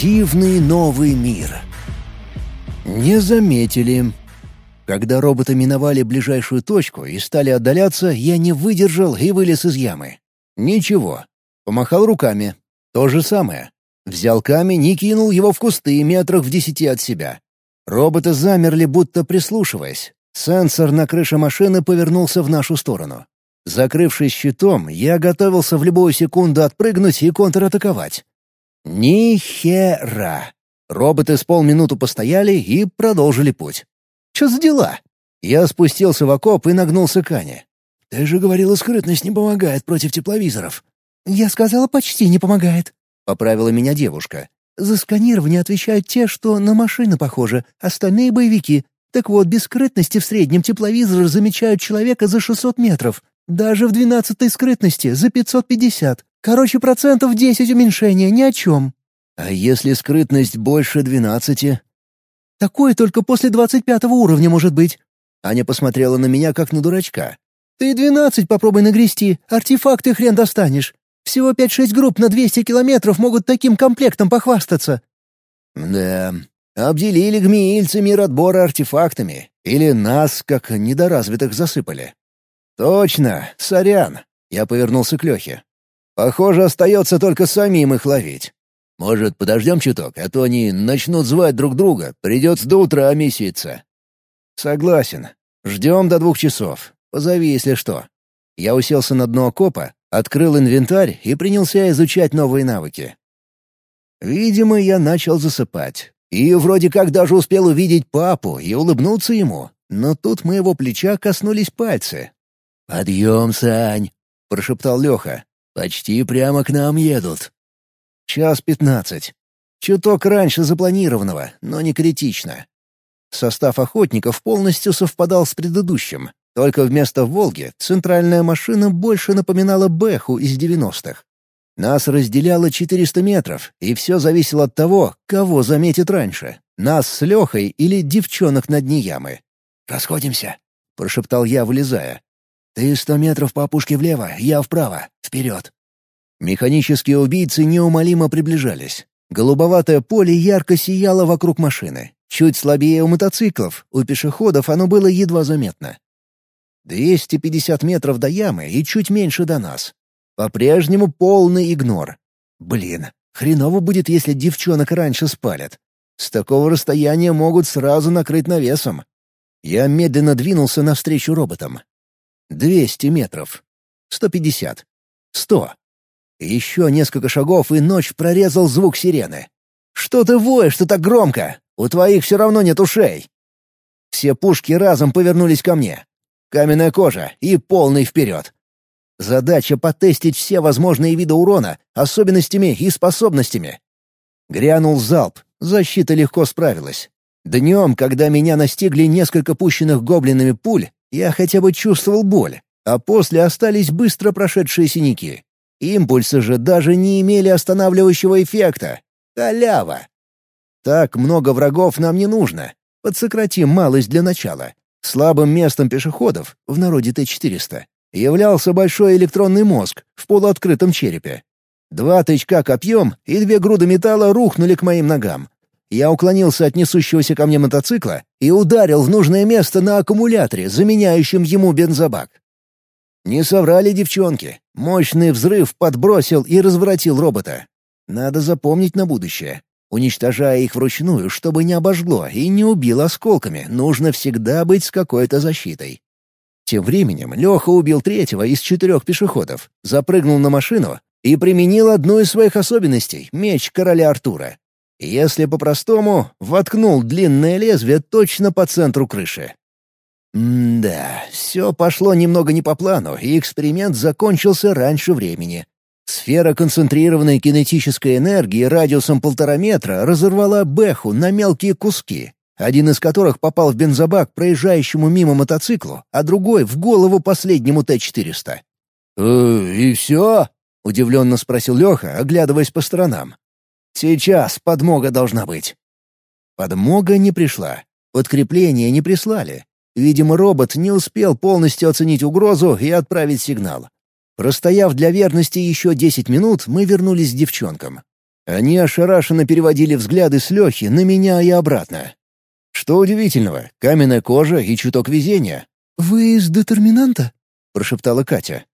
Дивный новый мир. Не заметили. Когда роботы миновали ближайшую точку и стали отдаляться, я не выдержал и вылез из ямы. Ничего. Помахал руками. То же самое. Взял камень и кинул его в кусты метрах в десяти от себя. Роботы замерли, будто прислушиваясь. Сенсор на крыше машины повернулся в нашу сторону. Закрывшись щитом, я готовился в любую секунду отпрыгнуть и контратаковать. Ни хера. Роботы с полминуту постояли и продолжили путь. Что за дела? Я спустился в окоп и нагнулся к Ане. «Ты же говорила, скрытность не помогает против тепловизоров». «Я сказала, почти не помогает», — поправила меня девушка. «За сканирование отвечают те, что на машины похожи, остальные — боевики. Так вот, без скрытности в среднем тепловизоры замечают человека за 600 метров. Даже в двенадцатой скрытности — за 550. Короче, процентов 10 уменьшения, ни о чем». «А если скрытность больше двенадцати?» «Такое только после двадцать пятого уровня может быть». Аня посмотрела на меня, как на дурачка. «Ты двенадцать попробуй нагрести, артефакты хрен достанешь. Всего пять-шесть групп на двести километров могут таким комплектом похвастаться». «Да, обделили гмеильцы мир отбора артефактами. Или нас, как недоразвитых, засыпали». «Точно, сорян». Я повернулся к Лехе. Похоже, остается только самим их ловить. Может, подождем чуток, а то они начнут звать друг друга, придется до утра месяца. Согласен. Ждем до двух часов. Позови, если что. Я уселся на дно окопа, открыл инвентарь и принялся изучать новые навыки. Видимо, я начал засыпать. И вроде как даже успел увидеть папу и улыбнуться ему. Но тут моего плеча коснулись пальцы. «Подъем, Сань!» — прошептал Леха. Почти прямо к нам едут. Час пятнадцать. Чуток раньше запланированного, но не критично. Состав охотников полностью совпадал с предыдущим, только вместо «Волги» центральная машина больше напоминала «Бэху» из девяностых. Нас разделяло 400 метров, и все зависело от того, кого заметит раньше — нас с Лехой или девчонок на дне ямы. «Расходимся», — прошептал я, вылезая. «Ты сто метров по опушке влево, я вправо. Вперед!» Механические убийцы неумолимо приближались. Голубоватое поле ярко сияло вокруг машины. Чуть слабее у мотоциклов, у пешеходов оно было едва заметно. 250 метров до ямы и чуть меньше до нас. По-прежнему полный игнор. Блин, хреново будет, если девчонок раньше спалят. С такого расстояния могут сразу накрыть навесом. Я медленно двинулся навстречу роботам. Двести метров. Сто пятьдесят. Сто. Еще несколько шагов, и ночь прорезал звук сирены. «Что ты воешь-то так громко? У твоих все равно нет ушей!» Все пушки разом повернулись ко мне. Каменная кожа и полный вперед. Задача — потестить все возможные виды урона, особенностями и способностями. Грянул залп, защита легко справилась. Днем, когда меня настигли несколько пущенных гоблинами пуль, я хотя бы чувствовал боль, а после остались быстро прошедшие синяки. Импульсы же даже не имели останавливающего эффекта. Халява! Так много врагов нам не нужно. Подсократим малость для начала. Слабым местом пешеходов, в народе Т-400, являлся большой электронный мозг в полуоткрытом черепе. Два тычка копьем и две груды металла рухнули к моим ногам, я уклонился от несущегося ко мне мотоцикла и ударил в нужное место на аккумуляторе, заменяющем ему бензобак. Не соврали девчонки. Мощный взрыв подбросил и разворотил робота. Надо запомнить на будущее. Уничтожая их вручную, чтобы не обожгло и не убило осколками, нужно всегда быть с какой-то защитой. Тем временем Леха убил третьего из четырех пешеходов, запрыгнул на машину и применил одну из своих особенностей — меч короля Артура. Если по-простому, воткнул длинное лезвие точно по центру крыши. М-да, все пошло немного не по плану, и эксперимент закончился раньше времени. Сфера концентрированной кинетической энергии радиусом полтора метра разорвала Бэху на мелкие куски, один из которых попал в бензобак проезжающему мимо мотоциклу, а другой — в голову последнему Т-400. «Э, «И все?» — удивленно спросил Леха, оглядываясь по сторонам. Сейчас подмога должна быть. Подмога не пришла. Подкрепление не прислали. Видимо, робот не успел полностью оценить угрозу и отправить сигнал. Простояв для верности еще десять минут, мы вернулись к девчонкам. Они ошарашенно переводили взгляды с Лехи на меня и обратно. Что удивительного, каменная кожа и чуток везения. «Вы из детерминанта?» — прошептала Катя.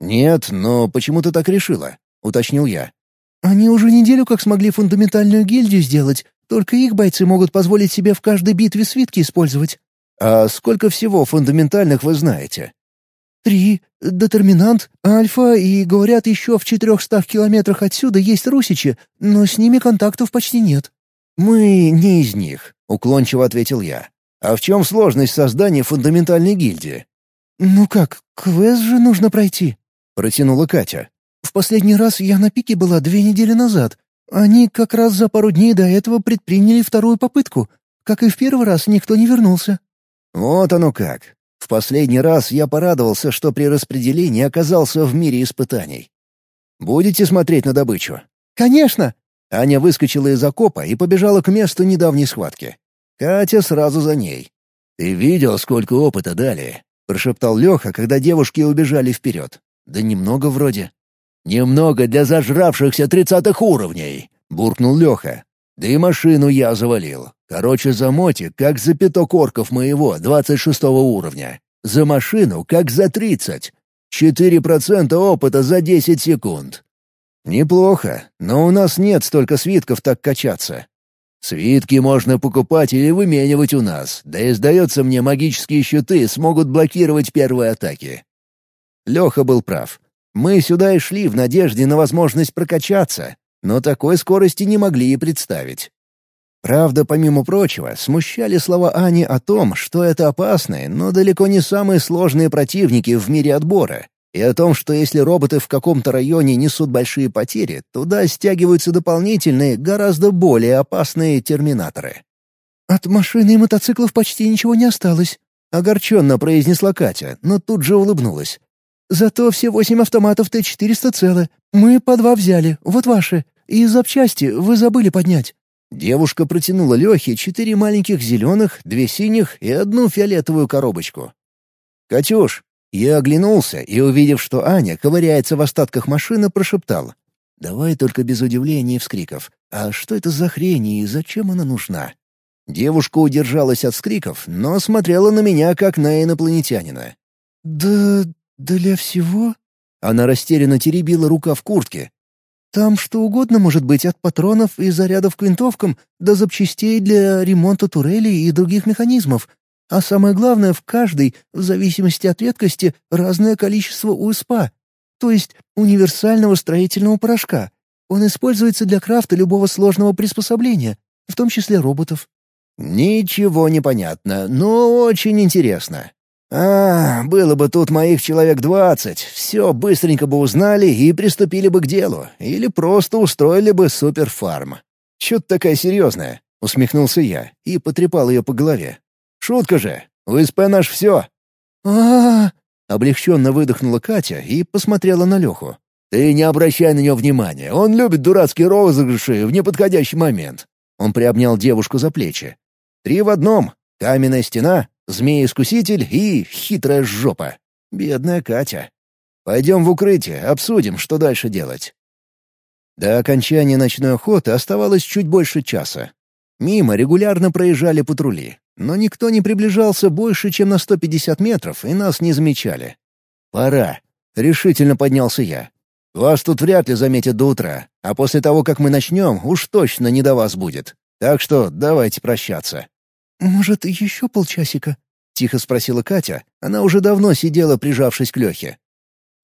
«Нет, но почему ты так решила?» — уточнил я. «Они уже неделю как смогли фундаментальную гильдию сделать. Только их бойцы могут позволить себе в каждой битве свитки использовать». «А сколько всего фундаментальных вы знаете?» «Три. Детерминант, Альфа и, говорят, еще в четырехстах километрах отсюда есть русичи, но с ними контактов почти нет». «Мы не из них», — уклончиво ответил я. «А в чем сложность создания фундаментальной гильдии?» «Ну как, квест же нужно пройти», — протянула Катя. «В последний раз я на пике была две недели назад. Они как раз за пару дней до этого предприняли вторую попытку. Как и в первый раз, никто не вернулся». «Вот оно как. В последний раз я порадовался, что при распределении оказался в мире испытаний. Будете смотреть на добычу?» «Конечно!» Аня выскочила из окопа и побежала к месту недавней схватки. Катя сразу за ней. «Ты видел, сколько опыта дали?» — прошептал Леха, когда девушки убежали вперед. «Да немного вроде». «Немного для зажравшихся тридцатых уровней!» — буркнул Леха. «Да и машину я завалил. Короче, за мотик, как за пяток орков моего, двадцать шестого уровня. За машину, как за тридцать. Четыре процента опыта за десять секунд. Неплохо, но у нас нет столько свитков так качаться. Свитки можно покупать или выменивать у нас, да и, сдается мне, магические щиты смогут блокировать первые атаки. Леха был прав. Мы сюда и шли в надежде на возможность прокачаться, но такой скорости не могли и представить. Правда, помимо прочего, смущали слова Ани о том, что это опасные, но далеко не самые сложные противники в мире отбора, и о том, что если роботы в каком-то районе несут большие потери, туда стягиваются дополнительные, гораздо более опасные терминаторы. «От машины и мотоциклов почти ничего не осталось», — огорченно произнесла Катя, но тут же улыбнулась. «Зато все восемь автоматов Т-400 целы. Мы по два взяли, вот ваши. И запчасти вы забыли поднять». Девушка протянула Лехе четыре маленьких зеленых, две синих и одну фиолетовую коробочку. «Катюш!» Я оглянулся и, увидев, что Аня ковыряется в остатках машины, прошептал. «Давай только без удивления и вскриков. А что это за хрень и зачем она нужна?» Девушка удержалась от вскриков, но смотрела на меня, как на инопланетянина. «Да... для всего?» Она растерянно теребила рука в куртке, там что угодно может быть, от патронов и зарядов к винтовкам до запчастей для ремонта турелей и других механизмов. А самое главное, в каждой, в зависимости от редкости, разное количество УСПА, то есть универсального строительного порошка. Он используется для крафта любого сложного приспособления, в том числе роботов. «Ничего не понятно, но очень интересно. А, было бы тут моих человек двадцать, все быстренько бы узнали и приступили бы к делу, или просто устроили бы суперфарм. Чё ты такая серьезная? усмехнулся я и потрепал ее по голове. «Шутка же! УСП наш все!» а облегченно выдохнула Катя и посмотрела на Леху. «Ты не обращай на него внимания, он любит дурацкие розыгрыши в неподходящий момент». Он приобнял девушку за плечи. «Три в одном. Каменная стена, Змей-искуситель и хитрая жопа. Бедная Катя. Пойдем в укрытие, обсудим, что дальше делать. До окончания ночной охоты оставалось чуть больше часа. Мимо регулярно проезжали патрули, но никто не приближался больше, чем на 150 метров, и нас не замечали. «Пора», — решительно поднялся я. «Вас тут вряд ли заметят до утра, а после того, как мы начнем, уж точно не до вас будет. Так что давайте прощаться». «Может, еще полчасика?» — тихо спросила Катя. Она уже давно сидела, прижавшись к Лехе.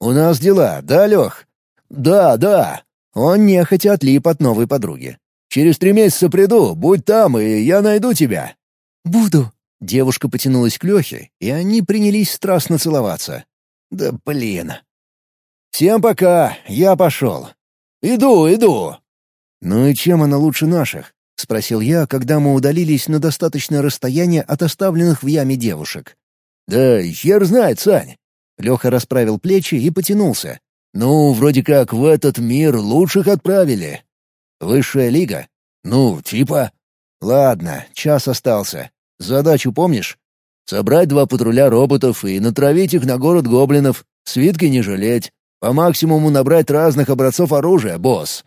«У нас дела, да, Лех?» «Да, да». Он нехотя отлип от новой подруги. «Через три месяца приду, будь там, и я найду тебя». «Буду». Девушка потянулась к Лехе, и они принялись страстно целоваться. «Да блин». «Всем пока, я пошел». «Иду, иду». «Ну и чем она лучше наших? — спросил я, когда мы удалились на достаточное расстояние от оставленных в яме девушек. «Да хер знает, Сань!» Леха расправил плечи и потянулся. «Ну, вроде как в этот мир лучших отправили». «Высшая лига?» «Ну, типа...» «Ладно, час остался. Задачу помнишь?» «Собрать два патруля роботов и натравить их на город гоблинов. Свитки не жалеть. По максимуму набрать разных образцов оружия, босс.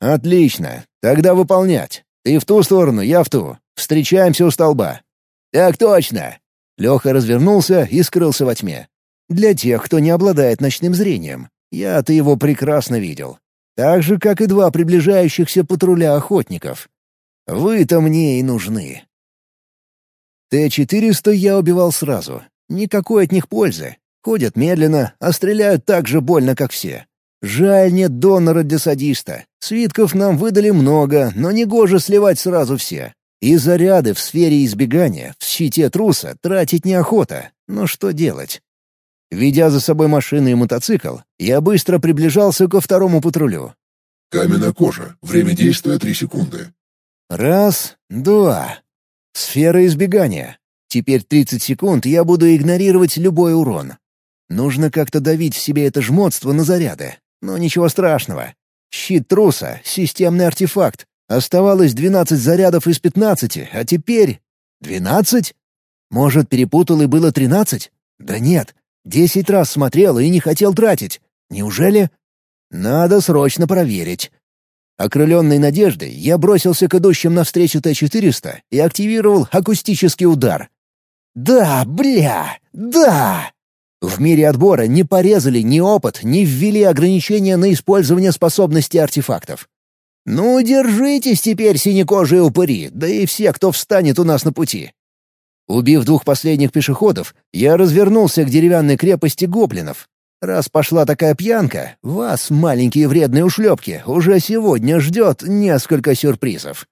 «Отлично. Тогда выполнять. Ты в ту сторону, я в ту. Встречаемся у столба». «Так точно!» Леха развернулся и скрылся во тьме. Для тех, кто не обладает ночным зрением. Я-то его прекрасно видел. Так же, как и два приближающихся патруля охотников. Вы-то мне и нужны. Т-400 я убивал сразу. Никакой от них пользы. Ходят медленно, а стреляют так же больно, как все. Жаль, нет донора для садиста. Свитков нам выдали много, но не гоже сливать сразу все. И заряды в сфере избегания, в щите труса, тратить неохота. Но что делать? Ведя за собой машину и мотоцикл, я быстро приближался ко второму патрулю. Каменная кожа. Время действия три секунды. Раз, два. Сфера избегания. Теперь 30 секунд я буду игнорировать любой урон. Нужно как-то давить в себе это жмотство на заряды. Но ничего страшного. Щит труса — системный артефакт. Оставалось 12 зарядов из 15, а теперь... 12? Может, перепутал и было 13? Да нет, Десять раз смотрел и не хотел тратить. Неужели? Надо срочно проверить. Окрыленной надеждой, я бросился к идущим навстречу Т-400 и активировал акустический удар. «Да, бля! Да!» В мире отбора не порезали ни опыт, ни ввели ограничения на использование способностей артефактов. «Ну, держитесь теперь, синекожие упыри, да и все, кто встанет у нас на пути. Убив двух последних пешеходов, я развернулся к деревянной крепости гоблинов. Раз пошла такая пьянка, вас, маленькие вредные ушлепки, уже сегодня ждет несколько сюрпризов.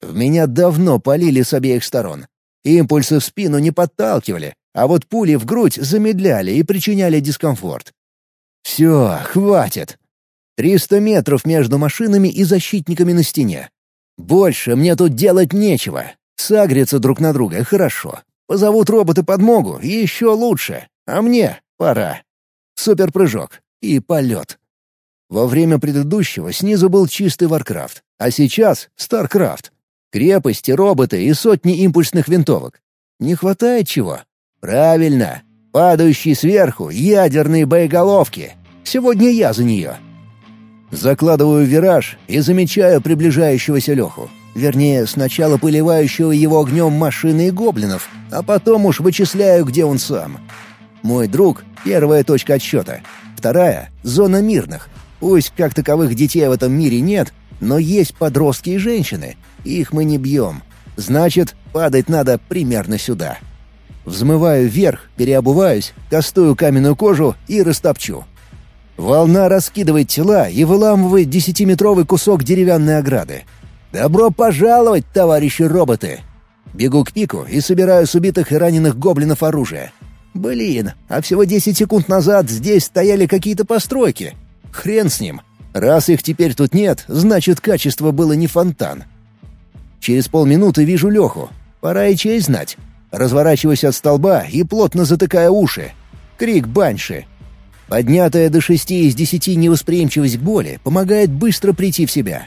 В меня давно полили с обеих сторон. Импульсы в спину не подталкивали, а вот пули в грудь замедляли и причиняли дискомфорт. Все, хватит. Триста метров между машинами и защитниками на стене. Больше мне тут делать нечего, Сагрятся друг на друга — хорошо. Позовут роботы подмогу — еще лучше. А мне пора. Суперпрыжок и полет. Во время предыдущего снизу был чистый Варкрафт, а сейчас — Старкрафт. Крепости, роботы и сотни импульсных винтовок. Не хватает чего? Правильно. Падающие сверху ядерные боеголовки. Сегодня я за нее. Закладываю вираж и замечаю приближающегося Леху. Вернее, сначала поливающего его огнем машины и гоблинов, а потом уж вычисляю, где он сам. Мой друг — первая точка отсчета. Вторая — зона мирных. Пусть как таковых детей в этом мире нет, но есть подростки и женщины. Их мы не бьем. Значит, падать надо примерно сюда. Взмываю вверх, переобуваюсь, кастую каменную кожу и растопчу. Волна раскидывает тела и выламывает десятиметровый кусок деревянной ограды. «Добро пожаловать, товарищи роботы!» Бегу к пику и собираю с убитых и раненых гоблинов оружие. Блин, а всего 10 секунд назад здесь стояли какие-то постройки. Хрен с ним. Раз их теперь тут нет, значит, качество было не фонтан. Через полминуты вижу Леху. Пора и честь знать. Разворачиваюсь от столба и плотно затыкая уши. Крик банши. Поднятая до шести из десяти невосприимчивость к боли помогает быстро прийти в себя.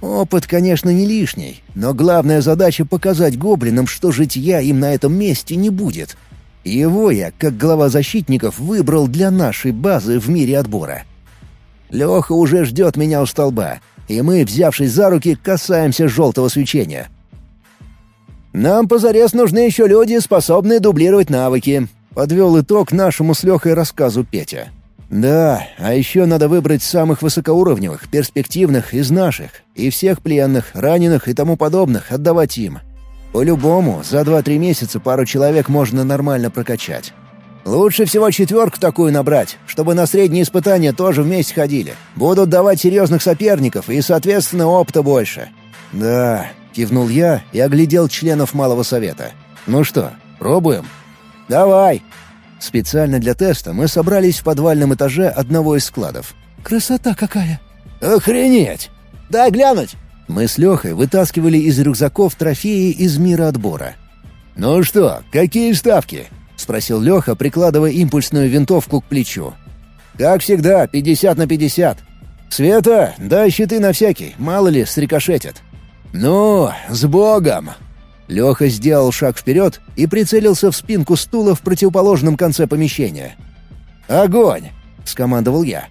Опыт, конечно, не лишний, но главная задача — показать гоблинам, что житья им на этом месте не будет. Его я, как глава защитников, выбрал для нашей базы в мире отбора. Леха уже ждет меня у столба, и мы, взявшись за руки, касаемся желтого свечения. «Нам позарез нужны еще люди, способные дублировать навыки», — подвел итог нашему с Лехой рассказу Петя. Да, а еще надо выбрать самых высокоуровневых, перспективных из наших, и всех пленных, раненых и тому подобных отдавать им. По-любому, за 2-3 месяца пару человек можно нормально прокачать. Лучше всего четверку такую набрать, чтобы на средние испытания тоже вместе ходили. Будут давать серьезных соперников и, соответственно, опыта больше. Да, кивнул я и оглядел членов Малого Совета. Ну что, пробуем? Давай, Специально для теста мы собрались в подвальном этаже одного из складов. «Красота какая!» «Охренеть! Дай глянуть!» Мы с Лехой вытаскивали из рюкзаков трофеи из мира отбора. «Ну что, какие ставки?» — спросил Леха, прикладывая импульсную винтовку к плечу. «Как всегда, 50 на 50. Света, дай щиты на всякий, мало ли, срикошетят». «Ну, с Богом!» Леха сделал шаг вперед и прицелился в спинку стула в противоположном конце помещения. «Огонь!» — скомандовал я.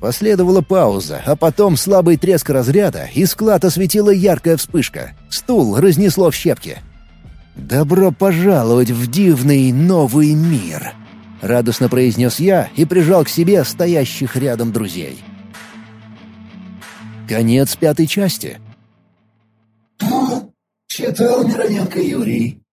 Последовала пауза, а потом слабый треск разряда, и склад осветила яркая вспышка. Стул разнесло в щепки. «Добро пожаловать в дивный новый мир!» — радостно произнес я и прижал к себе стоящих рядом друзей. Конец пятой части. Читал Мироненко Юрий.